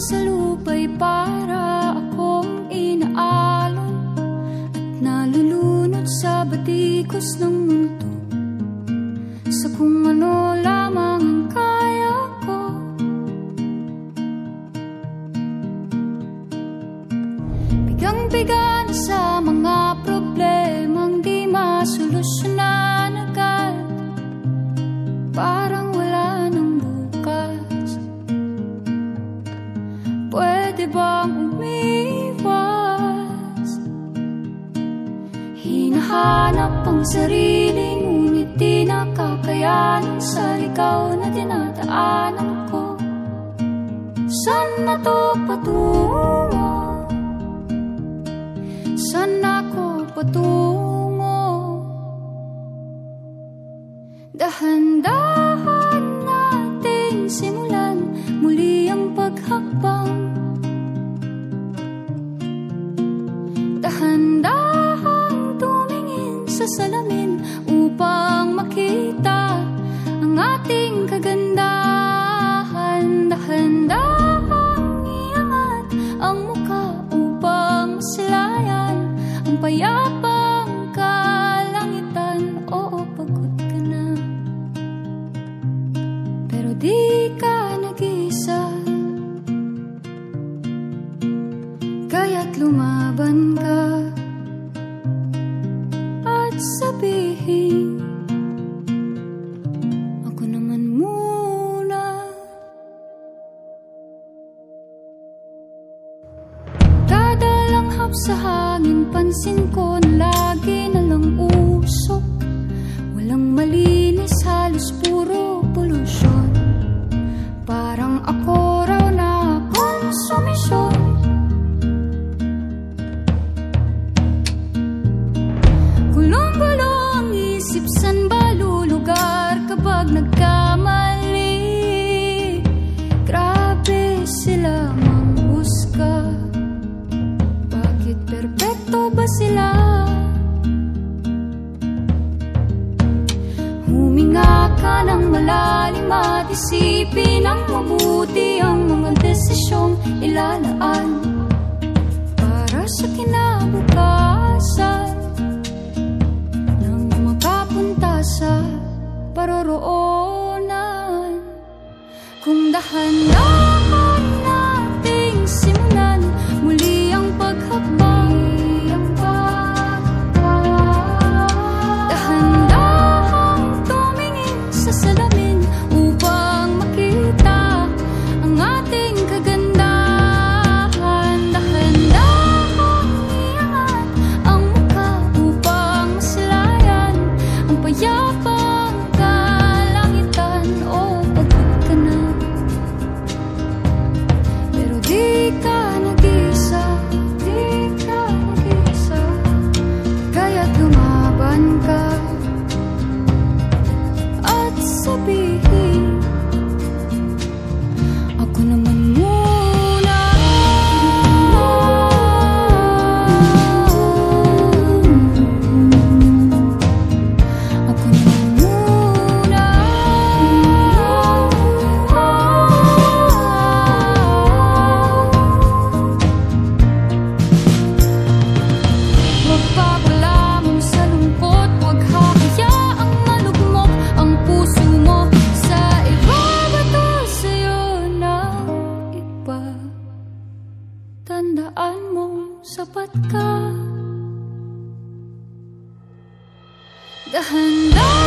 sa lupa'y para akong inaalon At nalulunod sa batikos ng mundo. Sa kung ano lamang ang kaya ko. Bigang-biga na sa Pwede bang umiwas? Hinahanap ang sarili Ngunit di nakakayanan Sa ligaw na dinadaanan ko Saan na to patungo? Saan ako patungo? Dahan-dahan nating simulan Muli ang paghakbang payapang kalangitan Oo, pagod ka na. Pero di ka nag-isa Kaya't lumaban ka Pansin ko na lagi na lang usok Walang malinis Halos puro polusyon. Parang ako raw na konsumisyon Ka ng malalim at isipin ang mabuti ang mga desisyong ilalaan para sa kinabukasan nang makapunta sa paroroonan kung dahan-dahan sapat ka Dahan-dahan